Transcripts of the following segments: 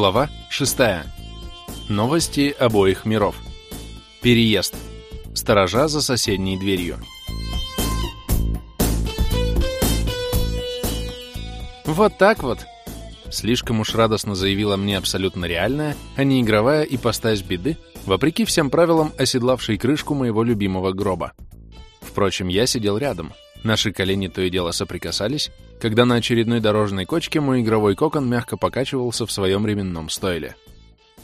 Глава 6. Новости обоих миров. Переезд. Сторожа за соседней дверью. Вот так вот. Слишком уж радостно заявила мне абсолютно реальная, а не игровая ипостась беды, вопреки всем правилам оседлавшей крышку моего любимого гроба. Впрочем, я сидел рядом. Наши колени то и дело соприкасались, когда на очередной дорожной кочке мой игровой кокон мягко покачивался в своем ременном стойле.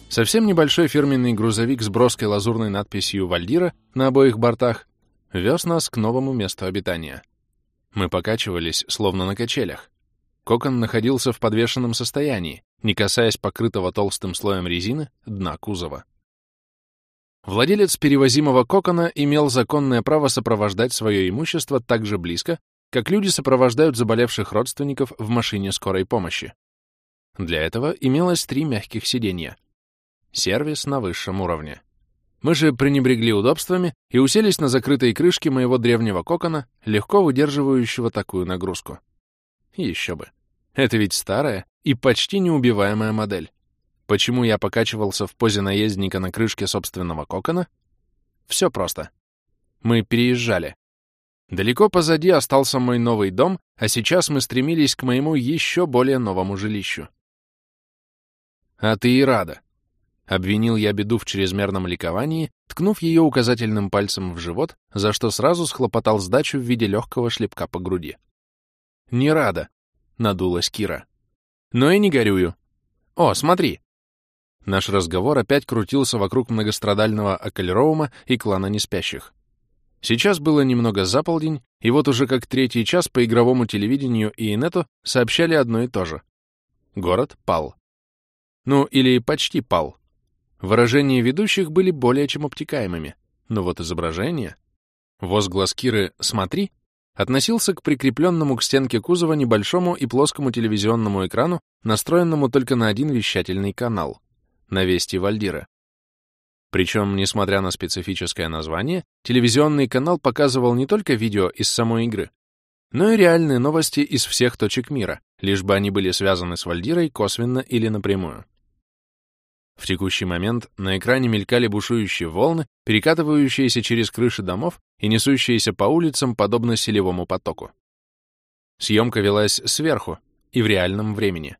Совсем небольшой фирменный грузовик с броской лазурной надписью «Вальдира» на обоих бортах вез нас к новому месту обитания. Мы покачивались, словно на качелях. Кокон находился в подвешенном состоянии, не касаясь покрытого толстым слоем резины дна кузова. Владелец перевозимого кокона имел законное право сопровождать свое имущество так же близко, как люди сопровождают заболевших родственников в машине скорой помощи. Для этого имелось три мягких сиденья. Сервис на высшем уровне. Мы же пренебрегли удобствами и уселись на закрытой крышке моего древнего кокона, легко выдерживающего такую нагрузку. Еще бы. Это ведь старая и почти неубиваемая модель. Почему я покачивался в позе наездника на крышке собственного кокона? Все просто. Мы переезжали. Далеко позади остался мой новый дом, а сейчас мы стремились к моему еще более новому жилищу. «А ты и рада», — обвинил я беду в чрезмерном ликовании, ткнув ее указательным пальцем в живот, за что сразу схлопотал сдачу в виде легкого шлепка по груди. «Не рада», — надулась Кира. «Но и не горюю. О, смотри, Наш разговор опять крутился вокруг многострадального Акельроума и клана неспящих. Сейчас было немного за полдень, и вот уже как третий час по игровому телевидению и инету сообщали одно и то же. Город пал. Ну, или почти пал. Выражения ведущих были более чем обтекаемыми, но вот изображение... Возглас Киры «Смотри» относился к прикрепленному к стенке кузова небольшому и плоскому телевизионному экрану, настроенному только на один вещательный канал — на Вести Вальдира. Причем, несмотря на специфическое название, телевизионный канал показывал не только видео из самой игры, но и реальные новости из всех точек мира, лишь бы они были связаны с Вальдирой косвенно или напрямую. В текущий момент на экране мелькали бушующие волны, перекатывающиеся через крыши домов и несущиеся по улицам подобно селевому потоку. Съемка велась сверху и в реальном времени.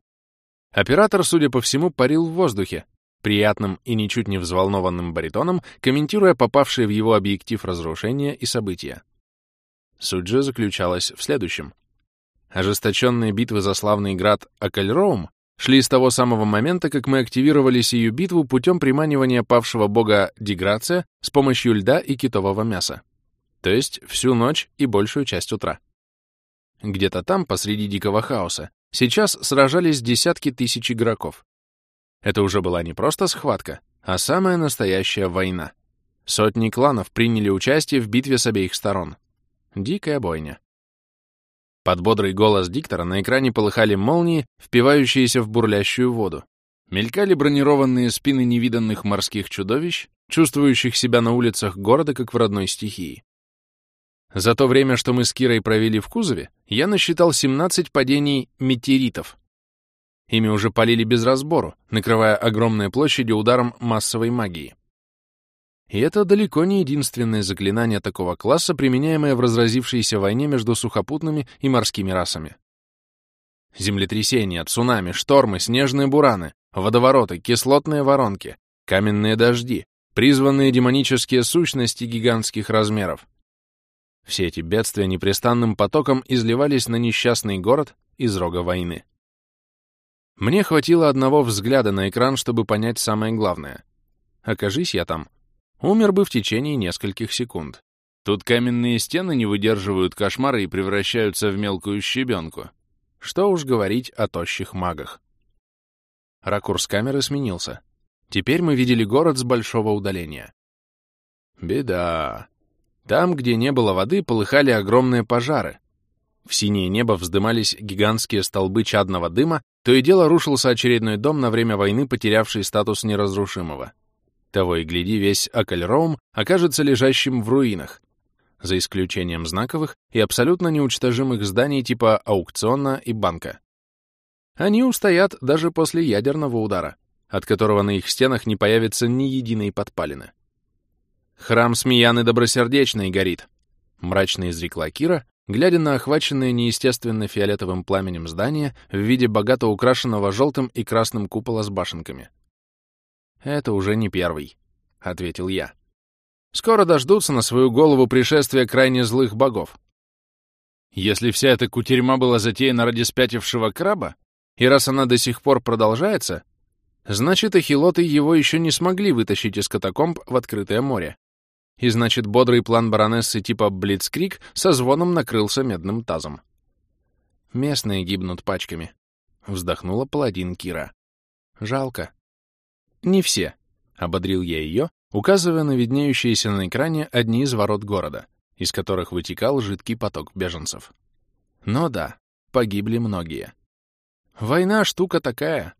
Оператор, судя по всему, парил в воздухе, приятным и ничуть не взволнованным баритоном, комментируя попавшие в его объектив разрушения и события. Суть же заключалась в следующем. Ожесточенные битвы за славный град Акальроум шли с того самого момента, как мы активировали сию битву путем приманивания павшего бога Деграция с помощью льда и китового мяса. То есть всю ночь и большую часть утра. Где-то там, посреди дикого хаоса, сейчас сражались десятки тысяч игроков. Это уже была не просто схватка, а самая настоящая война. Сотни кланов приняли участие в битве с обеих сторон. Дикая бойня. Под бодрый голос диктора на экране полыхали молнии, впивающиеся в бурлящую воду. Мелькали бронированные спины невиданных морских чудовищ, чувствующих себя на улицах города как в родной стихии. За то время, что мы с Кирой провели в кузове, я насчитал 17 падений метеоритов, Ими уже полили без разбору, накрывая огромные площади ударом массовой магии. И это далеко не единственное заклинание такого класса, применяемое в разразившейся войне между сухопутными и морскими расами. Землетрясения, цунами, штормы, снежные бураны, водовороты, кислотные воронки, каменные дожди, призванные демонические сущности гигантских размеров. Все эти бедствия непрестанным потоком изливались на несчастный город из рога войны. Мне хватило одного взгляда на экран, чтобы понять самое главное. Окажись я там, умер бы в течение нескольких секунд. Тут каменные стены не выдерживают кошмара и превращаются в мелкую щебенку. Что уж говорить о тощих магах. Ракурс камеры сменился. Теперь мы видели город с большого удаления. Беда. Там, где не было воды, полыхали огромные пожары. В синее небо вздымались гигантские столбы чадного дыма, то и дело рушился очередной дом на время войны, потерявший статус неразрушимого. Того и гляди, весь Акальроум окажется лежащим в руинах, за исключением знаковых и абсолютно неуничтожимых зданий типа аукциона и банка. Они устоят даже после ядерного удара, от которого на их стенах не появится ни единой подпалины. «Храм Смеяны добросердечный горит», — мрачно изрекла Кира, глядя на охваченное неестественно фиолетовым пламенем здание в виде богато украшенного желтым и красным купола с башенками. «Это уже не первый», — ответил я. «Скоро дождутся на свою голову пришествия крайне злых богов. Если вся эта кутерьма была затеяна ради спятившего краба, и раз она до сих пор продолжается, значит, эхилоты его еще не смогли вытащить из катакомб в открытое море. И значит, бодрый план баронессы типа Блицкрик со звоном накрылся медным тазом. «Местные гибнут пачками», — вздохнула паладин Кира. «Жалко». «Не все», — ободрил я ее, указывая на виднеющиеся на экране одни из ворот города, из которых вытекал жидкий поток беженцев. Но да, погибли многие. Война — штука такая.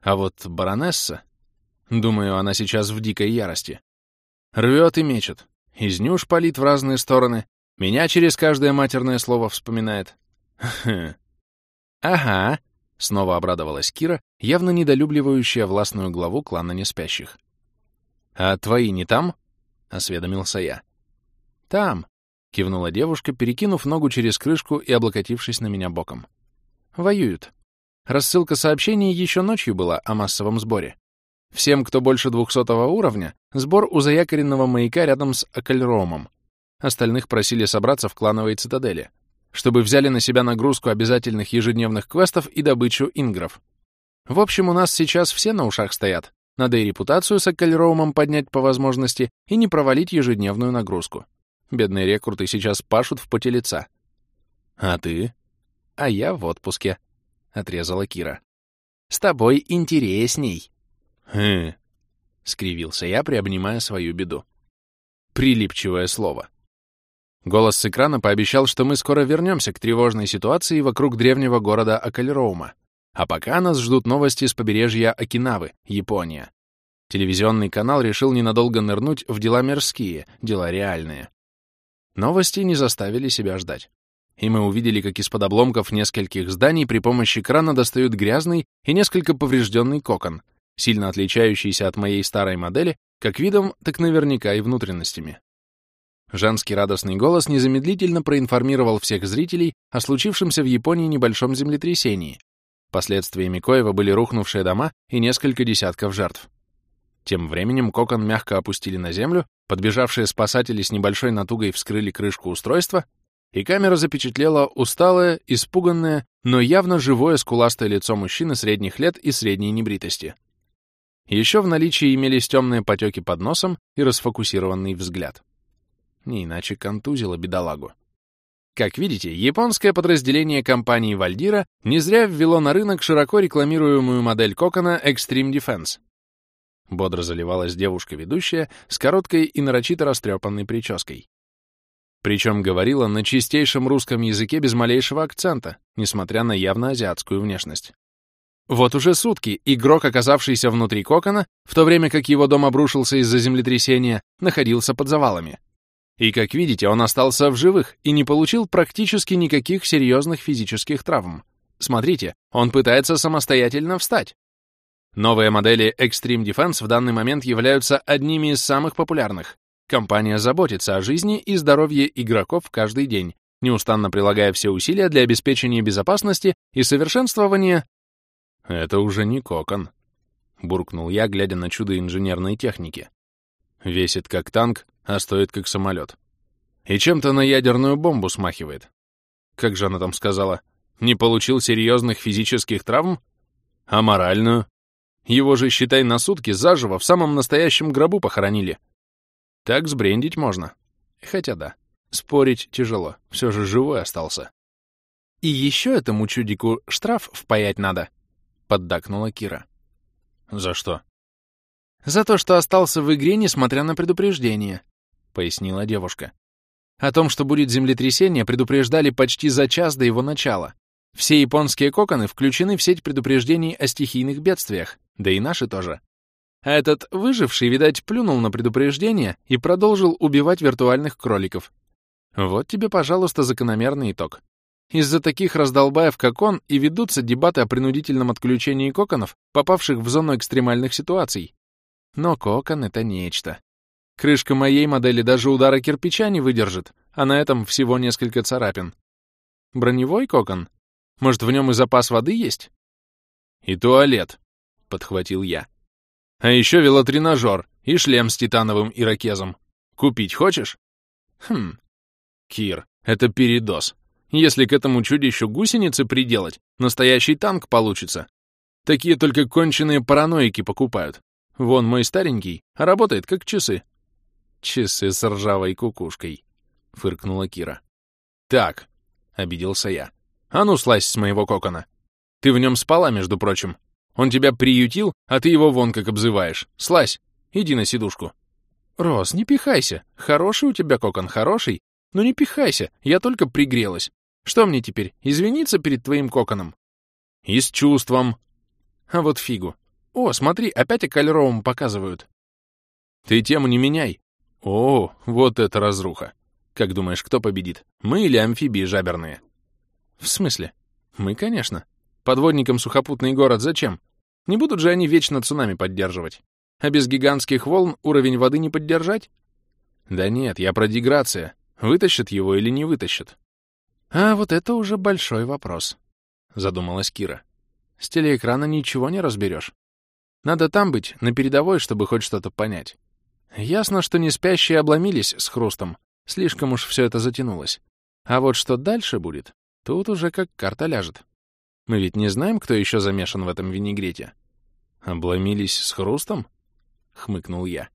А вот баронесса... Думаю, она сейчас в дикой ярости. Рвет и мечет. Из нюш палит в разные стороны. Меня через каждое матерное слово вспоминает. «Ага», — снова обрадовалась Кира, явно недолюбливающая властную главу клана неспящих. «А твои не там?» — осведомился я. «Там», — кивнула девушка, перекинув ногу через крышку и облокотившись на меня боком. «Воюют. Рассылка сообщений еще ночью была о массовом сборе. Всем, кто больше двухсотого уровня, сбор у заякоренного маяка рядом с Акальромом. Остальных просили собраться в клановой цитадели, чтобы взяли на себя нагрузку обязательных ежедневных квестов и добычу ингров. В общем, у нас сейчас все на ушах стоят. Надо и репутацию с Акальромом поднять по возможности и не провалить ежедневную нагрузку. Бедные рекруты сейчас пашут в поте лица. А ты? А я в отпуске, — отрезала Кира. С тобой интересней. «Хм...» — скривился я, приобнимая свою беду. Прилипчивое слово. Голос с экрана пообещал, что мы скоро вернемся к тревожной ситуации вокруг древнего города Акальроума. А пока нас ждут новости с побережья Окинавы, Япония. Телевизионный канал решил ненадолго нырнуть в дела мирские, дела реальные. Новости не заставили себя ждать. И мы увидели, как из-под обломков нескольких зданий при помощи крана достают грязный и несколько поврежденный кокон, сильно отличающийся от моей старой модели, как видом, так наверняка и внутренностями. Женский радостный голос незамедлительно проинформировал всех зрителей о случившемся в Японии небольшом землетрясении, последствиями коего были рухнувшие дома и несколько десятков жертв. Тем временем кокон мягко опустили на землю, подбежавшие спасатели с небольшой натугой вскрыли крышку устройства, и камера запечатлела усталое, испуганное, но явно живое скуластое лицо мужчины средних лет и средней небритости. Еще в наличии имелись темные потеки под носом и расфокусированный взгляд. Не иначе контузило бедолагу. Как видите, японское подразделение компании Вальдира не зря ввело на рынок широко рекламируемую модель кокона Extreme Defense. Бодро заливалась девушка-ведущая с короткой и нарочито растрепанной прической. Причем говорила на чистейшем русском языке без малейшего акцента, несмотря на явно азиатскую внешность. Вот уже сутки игрок, оказавшийся внутри кокона, в то время как его дом обрушился из-за землетрясения, находился под завалами. И, как видите, он остался в живых и не получил практически никаких серьезных физических травм. Смотрите, он пытается самостоятельно встать. Новые модели Extreme Defense в данный момент являются одними из самых популярных. Компания заботится о жизни и здоровье игроков каждый день, неустанно прилагая все усилия для обеспечения безопасности и совершенствования «Это уже не кокон», — буркнул я, глядя на чудо инженерной техники. «Весит как танк, а стоит как самолет. И чем-то на ядерную бомбу смахивает. Как же она там сказала? Не получил серьезных физических травм? А моральную? Его же, считай, на сутки заживо в самом настоящем гробу похоронили. Так сбрендить можно. Хотя да, спорить тяжело, все же живой остался. И еще этому чудику штраф впаять надо, поддакнула Кира. «За что?» «За то, что остался в игре, несмотря на предупреждение», — пояснила девушка. «О том, что будет землетрясение, предупреждали почти за час до его начала. Все японские коконы включены в сеть предупреждений о стихийных бедствиях, да и наши тоже. А этот выживший, видать, плюнул на предупреждение и продолжил убивать виртуальных кроликов. Вот тебе, пожалуйста, закономерный итог. Из-за таких раздолбаев, как он, и ведутся дебаты о принудительном отключении коконов, попавших в зону экстремальных ситуаций. Но кокон — это нечто. Крышка моей модели даже удара кирпича не выдержит, а на этом всего несколько царапин. Броневой кокон? Может, в нем и запас воды есть? И туалет, — подхватил я. А еще велотренажер и шлем с титановым ирокезом. Купить хочешь? Хм. Кир, это передоз. Если к этому чудищу гусеницы приделать, настоящий танк получится. Такие только конченые параноики покупают. Вон мой старенький, работает как часы. Часы с ржавой кукушкой, — фыркнула Кира. Так, — обиделся я. А ну, слазь с моего кокона. Ты в нем спала, между прочим. Он тебя приютил, а ты его вон как обзываешь. Слазь, иди на сидушку. Рос, не пихайся. Хороший у тебя кокон, хороший. Но не пихайся, я только пригрелась. Что мне теперь, извиниться перед твоим коконом? И с чувством. А вот фигу. О, смотри, опять о Кальровом показывают. Ты тему не меняй. О, вот это разруха. Как думаешь, кто победит? Мы или амфибии жаберные? В смысле? Мы, конечно. Подводникам сухопутный город зачем? Не будут же они вечно цунами поддерживать. А без гигантских волн уровень воды не поддержать? Да нет, я про деграция. Вытащат его или не вытащат? «А вот это уже большой вопрос», — задумалась Кира. «С телеэкрана ничего не разберешь. Надо там быть, на передовой, чтобы хоть что-то понять. Ясно, что не спящие обломились с хрустом. Слишком уж все это затянулось. А вот что дальше будет, тут уже как карта ляжет. Мы ведь не знаем, кто еще замешан в этом винегрете. Обломились с хрустом? Хмыкнул я.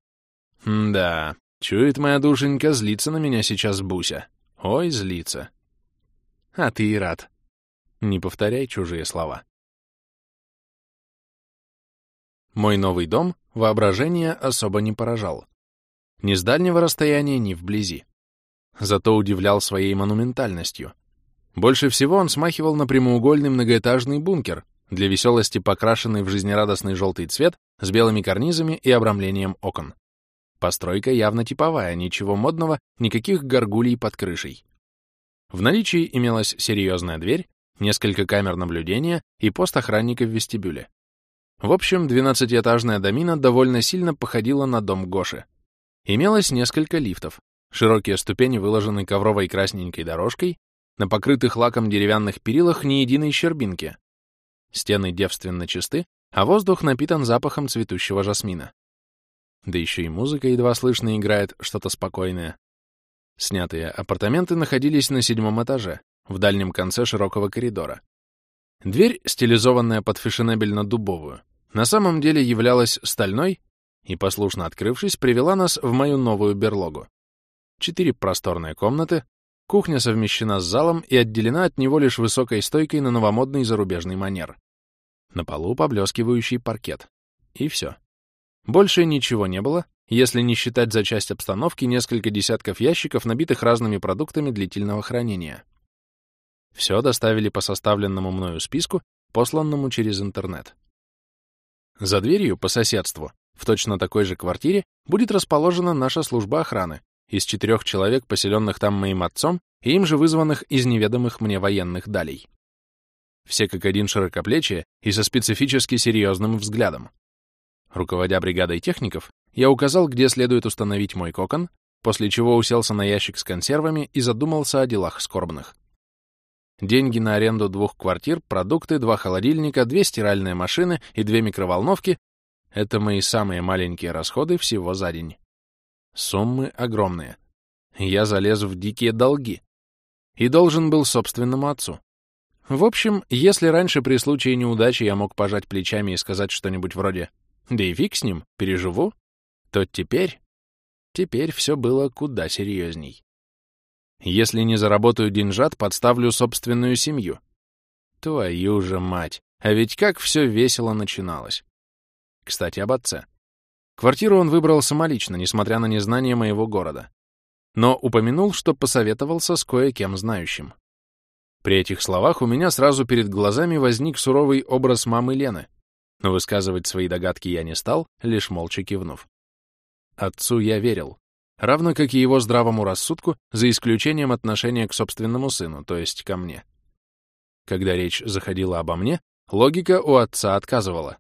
да, чует моя душенька, злится на меня сейчас Буся. Ой, злится. А ты и рад. Не повторяй чужие слова. Мой новый дом воображение особо не поражал. Ни с дальнего расстояния, ни вблизи. Зато удивлял своей монументальностью. Больше всего он смахивал на прямоугольный многоэтажный бункер, для веселости покрашенный в жизнерадостный желтый цвет с белыми карнизами и обрамлением окон. Постройка явно типовая, ничего модного, никаких горгулей под крышей. В наличии имелась серьезная дверь, несколько камер наблюдения и пост охранника в вестибюле. В общем, двенадцатиэтажная домина довольно сильно походила на дом Гоши. Имелось несколько лифтов. Широкие ступени выложены ковровой красненькой дорожкой, на покрытых лаком деревянных перилах ни единой щербинки. Стены девственно чисты, а воздух напитан запахом цветущего жасмина. Да еще и музыка едва слышно играет что-то спокойное. Снятые апартаменты находились на седьмом этаже, в дальнем конце широкого коридора. Дверь, стилизованная под фешенебельно-дубовую, на самом деле являлась стальной и, послушно открывшись, привела нас в мою новую берлогу. Четыре просторные комнаты, кухня совмещена с залом и отделена от него лишь высокой стойкой на новомодный зарубежный манер. На полу поблескивающий паркет. И все. Больше ничего не было, если не считать за часть обстановки несколько десятков ящиков, набитых разными продуктами длительного хранения. Все доставили по составленному мною списку, посланному через интернет. За дверью, по соседству, в точно такой же квартире, будет расположена наша служба охраны из четырех человек, поселенных там моим отцом, и им же вызванных из неведомых мне военных далей. Все как один широкоплечие и со специфически серьезным взглядом. Руководя бригадой техников, я указал, где следует установить мой кокон, после чего уселся на ящик с консервами и задумался о делах скорбных. Деньги на аренду двух квартир, продукты, два холодильника, две стиральные машины и две микроволновки — это мои самые маленькие расходы всего за день. Суммы огромные. Я залез в дикие долги. И должен был собственному отцу. В общем, если раньше при случае неудачи я мог пожать плечами и сказать что-нибудь вроде «Да и фиг с ним, переживу», то теперь... Теперь все было куда серьезней. Если не заработаю деньжат, подставлю собственную семью. Твою же мать! А ведь как все весело начиналось. Кстати, об отце. Квартиру он выбрал самолично, несмотря на незнание моего города. Но упомянул, что посоветовался с кое-кем знающим. При этих словах у меня сразу перед глазами возник суровый образ мамы Лены, но высказывать свои догадки я не стал, лишь молча кивнув. Отцу я верил, равно как и его здравому рассудку, за исключением отношения к собственному сыну, то есть ко мне. Когда речь заходила обо мне, логика у отца отказывала.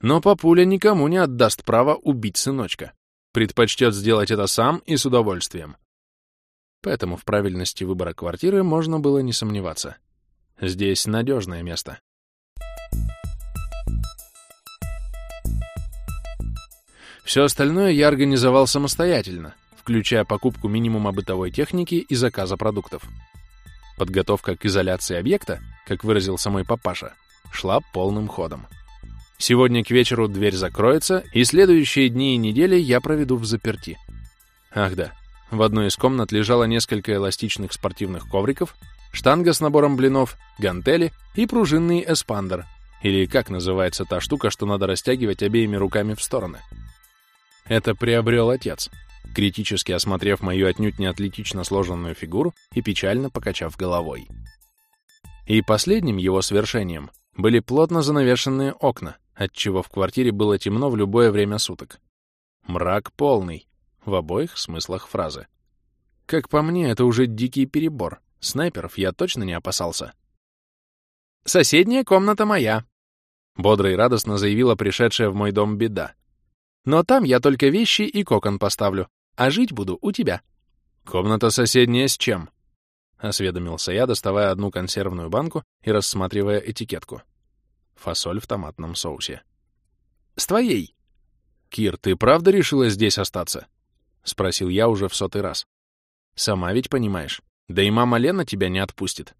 Но папуля никому не отдаст право убить сыночка. Предпочтет сделать это сам и с удовольствием. Поэтому в правильности выбора квартиры можно было не сомневаться. Здесь надежное место. Все остальное я организовал самостоятельно, включая покупку минимума бытовой техники и заказа продуктов. Подготовка к изоляции объекта, как выразился мой папаша, шла полным ходом. Сегодня к вечеру дверь закроется, и следующие дни и недели я проведу в заперти. Ах да, в одной из комнат лежало несколько эластичных спортивных ковриков, штанга с набором блинов, гантели и пружинный эспандер, или как называется та штука, что надо растягивать обеими руками в стороны. Это приобрел отец, критически осмотрев мою отнюдь не атлетично сложенную фигуру и печально покачав головой. И последним его свершением были плотно занавешенные окна, отчего в квартире было темно в любое время суток. Мрак полный, в обоих смыслах фразы. Как по мне, это уже дикий перебор. Снайперов я точно не опасался. «Соседняя комната моя», — бодро и радостно заявила пришедшая в мой дом беда. «Но там я только вещи и кокон поставлю, а жить буду у тебя». «Комната соседняя с чем?» — осведомился я, доставая одну консервную банку и рассматривая этикетку. Фасоль в томатном соусе. «С твоей!» «Кир, ты правда решила здесь остаться?» — спросил я уже в сотый раз. «Сама ведь понимаешь. Да и мама Лена тебя не отпустит».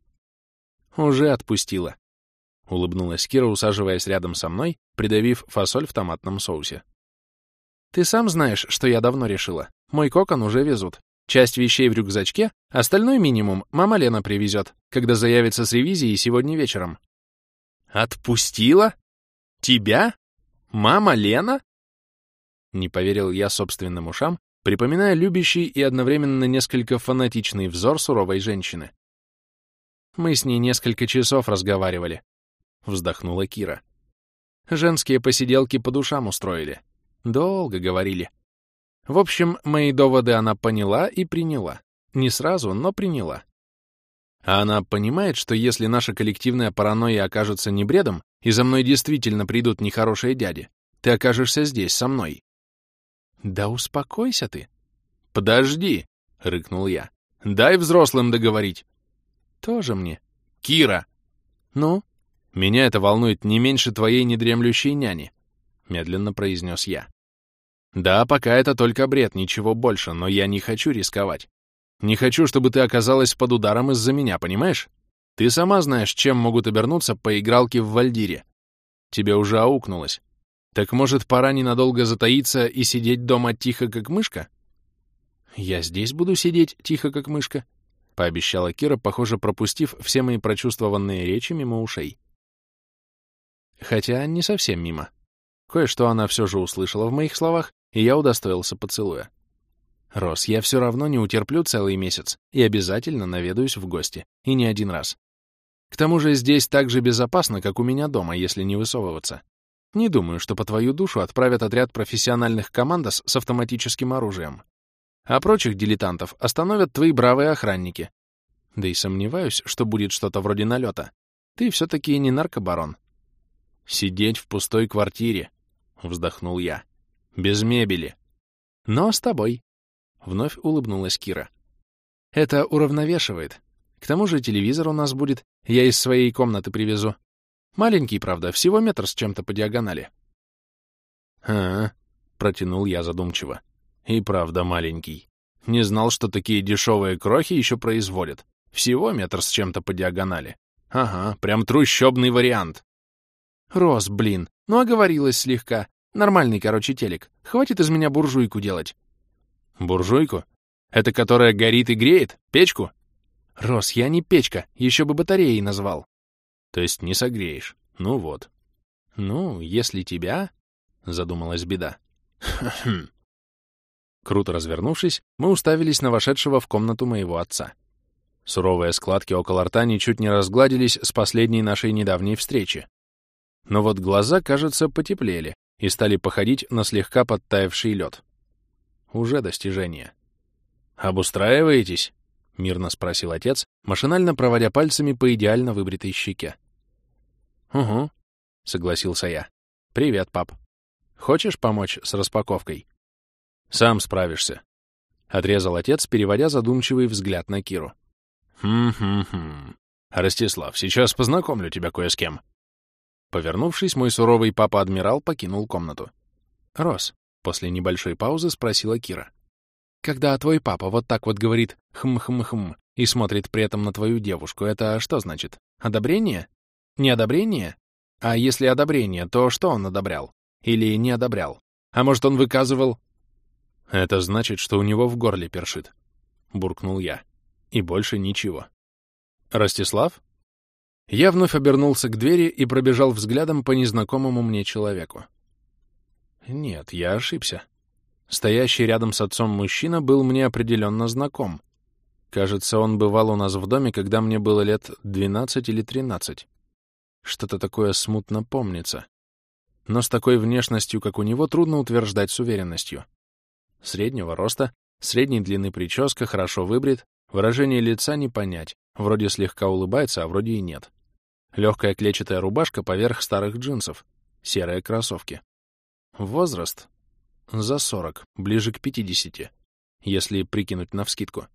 «Уже отпустила», — улыбнулась Кира, усаживаясь рядом со мной, придавив фасоль в томатном соусе. «Ты сам знаешь, что я давно решила. Мой кокон уже везут. Часть вещей в рюкзачке, остальной минимум мама Лена привезет, когда заявится с ревизией сегодня вечером». «Отпустила? Тебя? Мама Лена?» Не поверил я собственным ушам, припоминая любящий и одновременно несколько фанатичный взор суровой женщины. «Мы с ней несколько часов разговаривали», — вздохнула Кира. «Женские посиделки по душам устроили. Долго говорили. В общем, мои доводы она поняла и приняла. Не сразу, но приняла. А она понимает, что если наша коллективная паранойя окажется не бредом, и за мной действительно придут нехорошие дяди, ты окажешься здесь, со мной. Да успокойся ты. Подожди, — рыкнул я. Дай взрослым договорить. Тоже мне. Кира! Ну? Меня это волнует не меньше твоей недремлющей няни, — медленно произнес я. Да, пока это только бред, ничего больше, но я не хочу рисковать. Не хочу, чтобы ты оказалась под ударом из-за меня, понимаешь? Ты сама знаешь, чем могут обернуться поигралки в Вальдире. Тебе уже аукнулось. Так может, пора ненадолго затаиться и сидеть дома тихо, как мышка? Я здесь буду сидеть тихо, как мышка, — пообещала Кира, похоже, пропустив все мои прочувствованные речи мимо ушей. Хотя не совсем мимо. Кое-что она все же услышала в моих словах, и я удостоился поцелуя. Рос, я все равно не утерплю целый месяц и обязательно наведаюсь в гости, и не один раз. К тому же здесь так же безопасно, как у меня дома, если не высовываться. Не думаю, что по твою душу отправят отряд профессиональных командос с автоматическим оружием. А прочих дилетантов остановят твои бравые охранники. Да и сомневаюсь, что будет что-то вроде налета. Ты все-таки не наркобарон. Сидеть в пустой квартире, — вздохнул я. Без мебели. Но с тобой. Вновь улыбнулась Кира. Это уравновешивает. К тому же телевизор у нас будет, я из своей комнаты привезу. Маленький, правда, всего метр с чем-то по диагонали. А, протянул я задумчиво. И правда маленький. Не знал, что такие дешевые крохи еще производят. Всего метр с чем-то по диагонали. Ага, прям трущобный вариант. Рос, блин, ну оговорилась слегка. Нормальный, короче, телек. Хватит из меня буржуйку делать. Буржуйку? Это которая горит и греет? Печку? Рос, я не печка, еще бы батареей назвал. То есть не согреешь. Ну вот. Ну, если тебя... Задумалась беда. Круто развернувшись, мы уставились на вошедшего в комнату моего отца. Суровые складки около рта ничуть не разгладились с последней нашей недавней встречи. Но вот глаза, кажется, потеплели и стали походить на слегка подтаявший лед. Уже достижение. «Обустраиваетесь?» — мирно спросил отец, машинально проводя пальцами по идеально выбритой щеке. «Угу», — согласился я. «Привет, пап. Хочешь помочь с распаковкой?» «Сам справишься», — отрезал отец, переводя задумчивый взгляд на Киру. «Хм-хм-хм. Ростислав, сейчас познакомлю тебя кое с кем». Повернувшись, мой суровый папа-адмирал покинул комнату. «Рос», — после небольшой паузы спросила Кира. «Когда твой папа вот так вот говорит «хм-хм-хм» и смотрит при этом на твою девушку, это что значит? Одобрение? Не одобрение? А если одобрение, то что он одобрял? Или не одобрял? А может, он выказывал...» «Это значит, что у него в горле першит», — буркнул я. И больше ничего. «Ростислав?» Я вновь обернулся к двери и пробежал взглядом по незнакомому мне человеку. Нет, я ошибся. Стоящий рядом с отцом мужчина был мне определенно знаком. Кажется, он бывал у нас в доме, когда мне было лет 12 или 13. Что-то такое смутно помнится. Но с такой внешностью, как у него, трудно утверждать с уверенностью. Среднего роста, средней длины прическа, хорошо выбрит, выражение лица не понять, вроде слегка улыбается, а вроде и нет. Легкая клетчатая рубашка поверх старых джинсов, серые кроссовки. Возраст? За 40, ближе к 50, если прикинуть навскидку.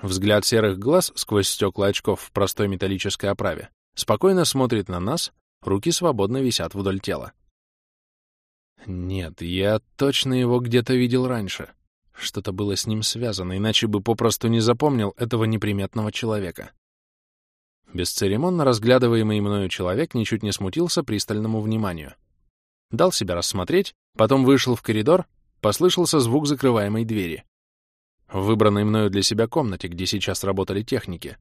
Взгляд серых глаз сквозь стекла очков в простой металлической оправе спокойно смотрит на нас, руки свободно висят вдоль тела. Нет, я точно его где-то видел раньше. Что-то было с ним связано, иначе бы попросту не запомнил этого неприметного человека. Бесцеремонно разглядываемый мною человек ничуть не смутился пристальному вниманию. Дал себя рассмотреть, потом вышел в коридор, послышался звук закрываемой двери. В выбранной мною для себя комнате, где сейчас работали техники.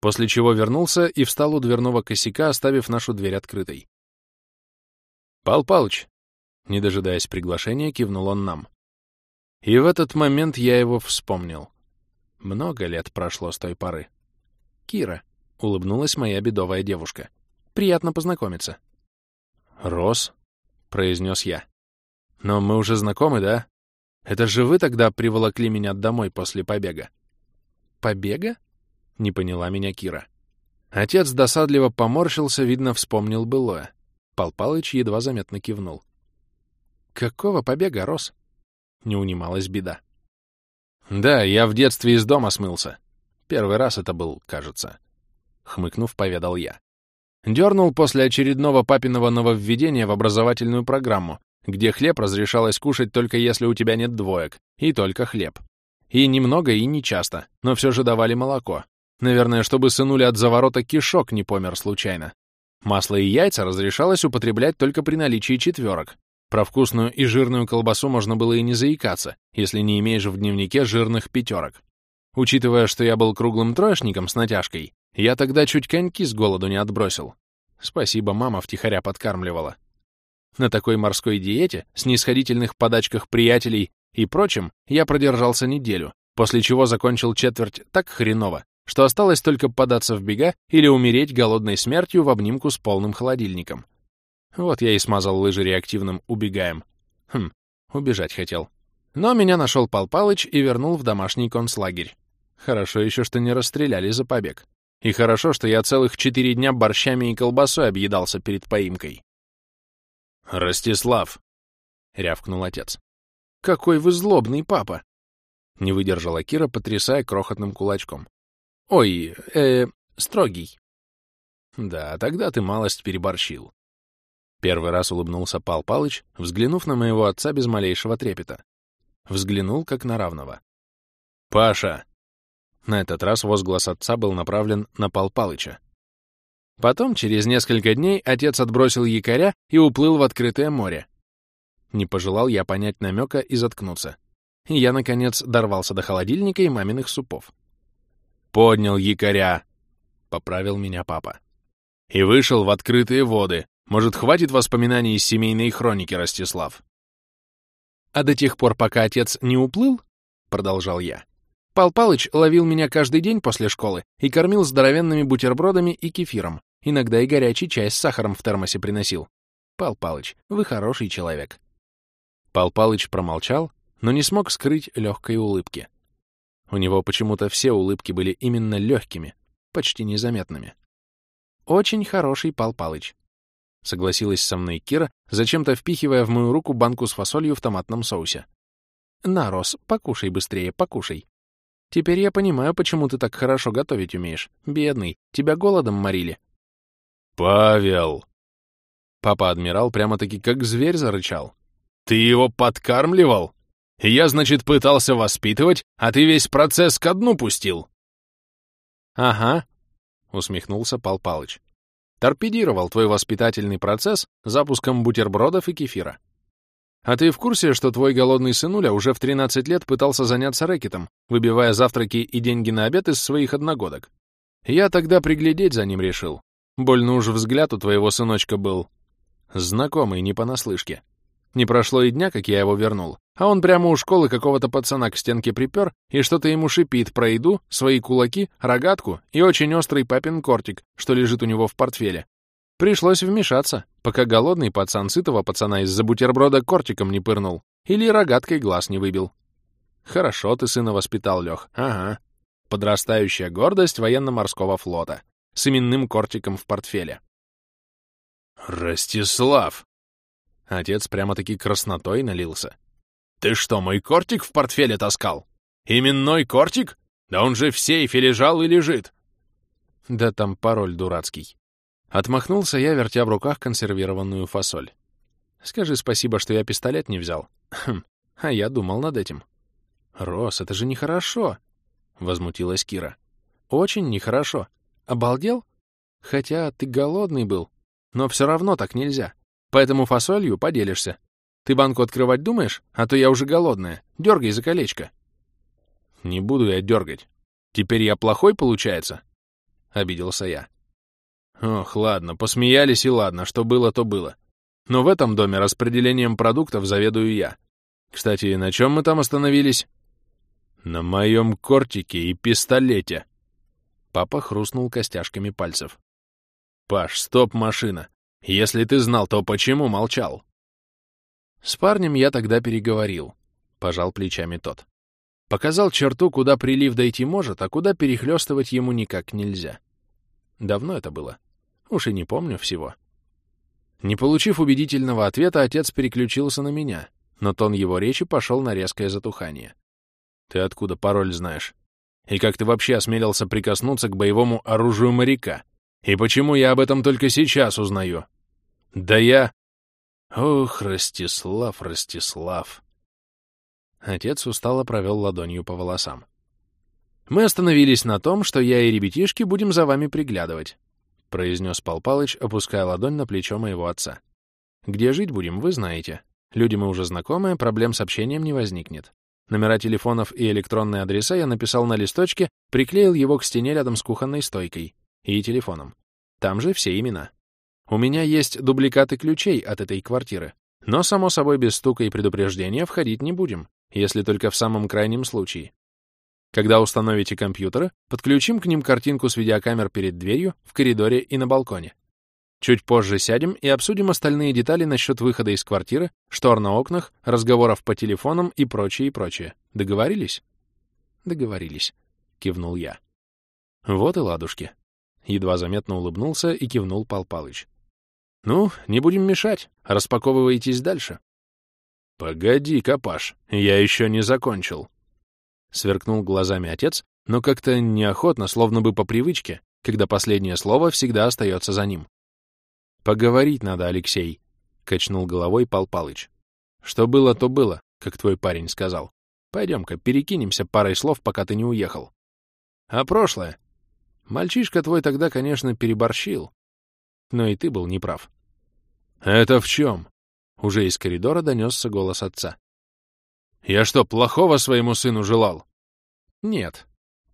После чего вернулся и встал у дверного косяка, оставив нашу дверь открытой. «Пал Палыч!» Не дожидаясь приглашения, кивнул он нам. И в этот момент я его вспомнил. Много лет прошло с той поры. «Кира», — улыбнулась моя бедовая девушка. «Приятно познакомиться». «Рос», — произнес я. «Но мы уже знакомы, да? Это же вы тогда приволокли меня домой после побега». «Побега?» — не поняла меня Кира. Отец досадливо поморщился, видно, вспомнил былое. Пал Палыч едва заметно кивнул. «Какого побега, Рос?» Не унималась беда. «Да, я в детстве из дома смылся. Первый раз это был, кажется». Хмыкнув, поведал я. Дернул после очередного папиного нововведения в образовательную программу, где хлеб разрешалось кушать только если у тебя нет двоек, и только хлеб. И немного, и не часто, но все же давали молоко. Наверное, чтобы сынули от заворота кишок не помер случайно. Масло и яйца разрешалось употреблять только при наличии четверок, про вкусную и жирную колбасу можно было и не заикаться, если не имеешь в дневнике жирных пятерок. Учитывая, что я был круглым троечником с натяжкой, я тогда чуть коньки с голоду не отбросил. Спасибо, мама втихаря подкармливала. На такой морской диете, с нисходительных подачках приятелей и прочим, я продержался неделю, после чего закончил четверть так хреново, что осталось только податься в бега или умереть голодной смертью в обнимку с полным холодильником. Вот я и смазал лыжи реактивным «убегаем». Хм, убежать хотел. Но меня нашел Пал Палыч и вернул в домашний концлагерь. Хорошо еще, что не расстреляли за побег. И хорошо, что я целых четыре дня борщами и колбасой объедался перед поимкой. «Ростислав!» — рявкнул отец. «Какой вы злобный папа!» — не выдержала Кира, потрясая крохотным кулачком. «Ой, э, строгий». «Да, тогда ты малость переборщил. Первый раз улыбнулся Пал Палыч, взглянув на моего отца без малейшего трепета. Взглянул, как на равного. «Паша!» На этот раз возглас отца был направлен на Пал Палыча. Потом, через несколько дней, отец отбросил якоря и уплыл в открытое море. Не пожелал я понять намека и заткнуться. И я, наконец, дорвался до холодильника и маминых супов. «Поднял якоря!» — поправил меня папа. «И вышел в открытые воды, может, хватит воспоминаний из семейной хроники, Ростислав? А до тех пор, пока отец не уплыл, продолжал я, Пал Палыч ловил меня каждый день после школы и кормил здоровенными бутербродами и кефиром, иногда и горячий чай с сахаром в термосе приносил. Пал Палыч, вы хороший человек. Пал Палыч промолчал, но не смог скрыть легкой улыбки. У него почему-то все улыбки были именно легкими, почти незаметными. «Очень хороший Пал Палыч», — согласилась со мной Кира, зачем-то впихивая в мою руку банку с фасолью в томатном соусе. «На, Рос, покушай быстрее, покушай. Теперь я понимаю, почему ты так хорошо готовить умеешь. Бедный, тебя голодом морили». «Павел!» Папа-адмирал прямо-таки как зверь зарычал. «Ты его подкармливал? Я, значит, пытался воспитывать, а ты весь процесс ко дну пустил!» «Ага», — усмехнулся Пал Палыч. «Торпедировал твой воспитательный процесс запуском бутербродов и кефира. А ты в курсе, что твой голодный сынуля уже в 13 лет пытался заняться рэкетом, выбивая завтраки и деньги на обед из своих одногодок? Я тогда приглядеть за ним решил. Больно уж взгляд у твоего сыночка был. Знакомый, не понаслышке. Не прошло и дня, как я его вернул, а он прямо у школы какого-то пацана к стенке припер и что-то ему шипит про еду, свои кулаки, рогатку и очень острый папин кортик, что лежит у него в портфеле. Пришлось вмешаться, пока голодный пацан сытого пацана из-за бутерброда кортиком не пырнул или рогаткой глаз не выбил. Хорошо ты сына воспитал, Лех. Ага. Подрастающая гордость военно-морского флота. С именным кортиком в портфеле. Ростислав! Отец прямо-таки краснотой налился. Ты что, мой кортик в портфеле таскал? Именной кортик? Да он же в сейфе лежал и лежит. Да там пароль дурацкий. Отмахнулся я, вертя в руках консервированную фасоль. Скажи спасибо, что я пистолет не взял. Хм, а я думал над этим. Рос, это же нехорошо, — возмутилась Кира. Очень нехорошо. Обалдел? Хотя ты голодный был. Но все равно так нельзя. Поэтому фасолью поделишься. Ты банку открывать думаешь? А то я уже голодная. Дергай за колечко. Не буду я дергать. Теперь я плохой, получается? Обиделся я. Ох, ладно, посмеялись и ладно, что было, то было. Но в этом доме распределением продуктов заведую я. Кстати, на чем мы там остановились? На моем кортике и пистолете. Папа хрустнул костяшками пальцев. Паш, стоп, машина. Если ты знал, то почему молчал? С парнем я тогда переговорил. Пожал плечами тот. Показал черту, куда прилив дойти может, а куда перехлестывать ему никак нельзя. Давно это было. Уж и не помню всего. Не получив убедительного ответа, отец переключился на меня, но тон его речи пошел на резкое затухание. «Ты откуда пароль знаешь? И как ты вообще осмелился прикоснуться к боевому оружию моряка? И почему я об этом только сейчас узнаю? Да я...» «Ох, Ростислав, Ростислав!» Отец устало провел ладонью по волосам. «Мы остановились на том, что я и ребятишки будем за вами приглядывать. — произнес Пал Палыч, опуская ладонь на плечо моего отца. «Где жить будем, вы знаете. Люди мы уже знакомые, проблем с общением не возникнет. Номера телефонов и электронные адреса я написал на листочке, приклеил его к стене рядом с кухонной стойкой и телефоном. Там же все имена. У меня есть дубликаты ключей от этой квартиры, но, само собой, без стука и предупреждения входить не будем, если только в самом крайнем случае. Когда установите компьютеры, подключим к ним картинку с видеокамер перед дверью, в коридоре и на балконе. Чуть позже сядем и обсудим остальные детали насчет выхода из квартиры, штор на окнах, разговоров по телефонам и прочее, и прочее. Договорились? Договорились, кивнул я. Вот и ладушки. Едва заметно улыбнулся и кивнул Пал Палыч. Ну, не будем мешать, распаковывайтесь дальше. Погоди, Капаш, я еще не закончил. Сверкнул глазами отец, но как-то неохотно, словно бы по привычке, когда последнее слово всегда остается за ним. «Поговорить надо, Алексей», — качнул головой Пал Палыч. «Что было, то было, как твой парень сказал. Пойдем-ка, перекинемся парой слов, пока ты не уехал. А прошлое? Мальчишка твой тогда, конечно, переборщил. Но и ты был неправ». «Это в чем?» Уже из коридора донесся голос отца. Я что, плохого своему сыну желал? Нет.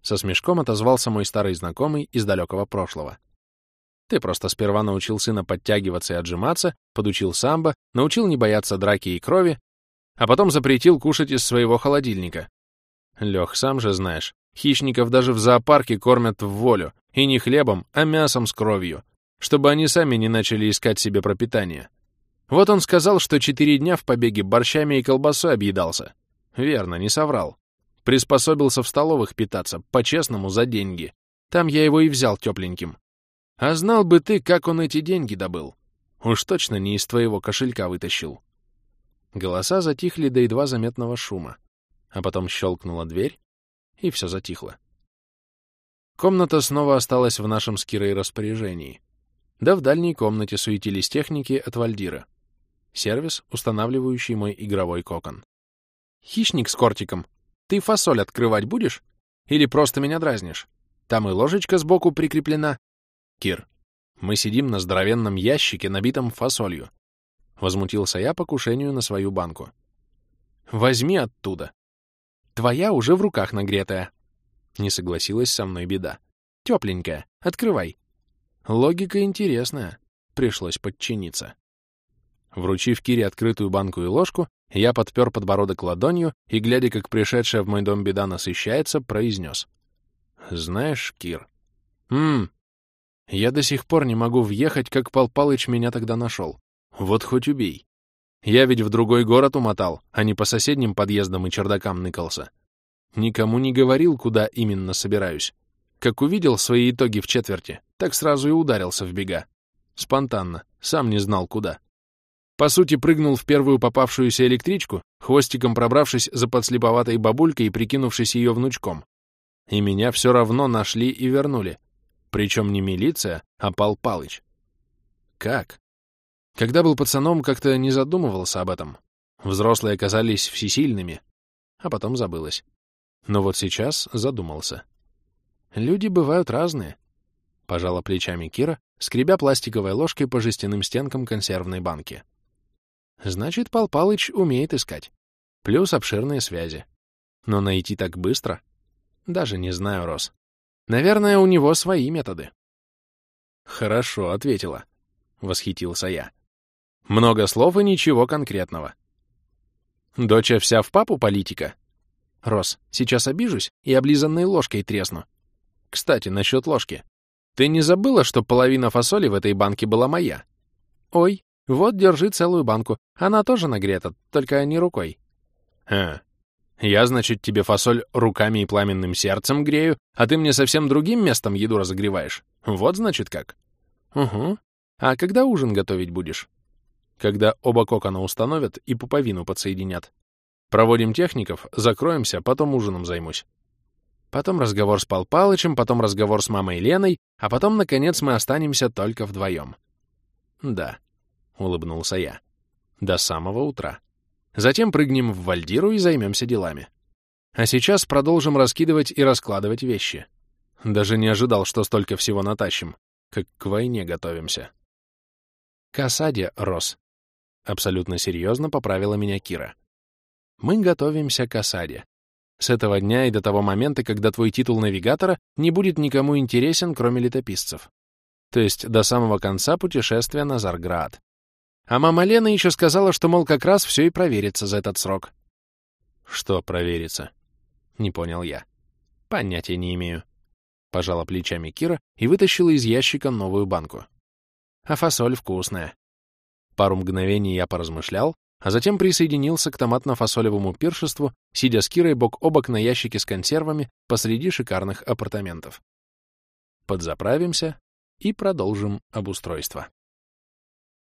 Со смешком отозвался мой старый знакомый из далекого прошлого. Ты просто сперва научил сына подтягиваться и отжиматься, подучил самбо, научил не бояться драки и крови, а потом запретил кушать из своего холодильника. Лех, сам же знаешь, хищников даже в зоопарке кормят в волю, и не хлебом, а мясом с кровью, чтобы они сами не начали искать себе пропитание. Вот он сказал, что четыре дня в побеге борщами и колбасой объедался. Верно, не соврал. Приспособился в столовых питаться, по-честному, за деньги. Там я его и взял тепленьким. А знал бы ты, как он эти деньги добыл. Уж точно не из твоего кошелька вытащил. Голоса затихли до едва заметного шума, а потом щелкнула дверь, и все затихло. Комната снова осталась в нашем с Кирой распоряжении. Да в дальней комнате суетились техники от Вальдира. Сервис, устанавливающий мой игровой кокон. «Хищник с кортиком, ты фасоль открывать будешь? Или просто меня дразнишь? Там и ложечка сбоку прикреплена». «Кир, мы сидим на здоровенном ящике, набитом фасолью. Возмутился я покушению на свою банку. Возьми оттуда. Твоя уже в руках нагретая. Не согласилась со мной беда. Тепленькая. Открывай. Логика интересная. Пришлось подчиниться. Вручив Кире открытую банку и ложку, я подпер подбородок ладонью и, глядя, как пришедшая в мой дом беда насыщается, произнес. «Знаешь, Кир...» «Ммм, я до сих пор не могу въехать, как Пал Палыч меня тогда нашел. Вот хоть убей. Я ведь в другой город умотал, а не по соседним подъездам и чердакам ныкался. Никому не говорил, куда именно собираюсь. Как увидел свои итоги в четверти, так сразу и ударился в бега. Спонтанно, сам не знал куда. По сути, прыгнул в первую попавшуюся электричку, хвостиком пробравшись за подслеповатой бабулькой и прикинувшись ее внучком. И меня все равно нашли и вернули, причем не милиция, а Пал Палыч. Как? Когда был пацаном, как-то не задумывался об этом. Взрослые оказались всесильными, а потом забылось. Но вот сейчас задумался. Люди бывают разные. Пожала плечами Кира, скребя пластиковой ложкой по жестяным стенкам консервной банки. Значит, Пал Палыч умеет искать. Плюс обширные связи. Но найти так быстро? Даже не знаю, Рос. Наверное, у него свои методы. Хорошо, ответила. Восхитился я. Много слов и ничего конкретного. Доча вся в папу политика? Рос, сейчас обижусь и облизанной ложкой тресну. Кстати, насчет ложки. Ты не забыла, что половина фасоли в этой банке была моя? Ой, вот, держи целую банку. Она тоже нагрета, только не рукой. А, я, значит, тебе фасоль руками и пламенным сердцем грею, а ты мне совсем другим местом еду разогреваешь. Вот, значит, как. Угу. А когда ужин готовить будешь? Когда оба кокона установят и пуповину подсоединят. Проводим техников, закроемся, потом ужином займусь. Потом разговор с Пал Палычем, потом разговор с мамой Леной, а потом, наконец, мы останемся только вдвоем. Да, — улыбнулся я. До самого утра. Затем прыгнем в Вальдиру и займемся делами. А сейчас продолжим раскидывать и раскладывать вещи. Даже не ожидал, что столько всего натащим. Как к войне готовимся. К осаде, Рос. Абсолютно серьезно поправила меня Кира. Мы готовимся к осаде. С этого дня и до того момента, когда твой титул навигатора не будет никому интересен, кроме летописцев. То есть до самого конца путешествия на Зарград. А мама Лена еще сказала, что, мол, как раз все и проверится за этот срок. Что проверится? Не понял я. Понятия не имею. Пожала плечами Кира и вытащила из ящика новую банку. А фасоль вкусная. Пару мгновений я поразмышлял, а затем присоединился к томатно-фасолевому пиршеству, сидя с Кирой бок о бок на ящике с консервами посреди шикарных апартаментов. Подзаправимся и продолжим обустройство.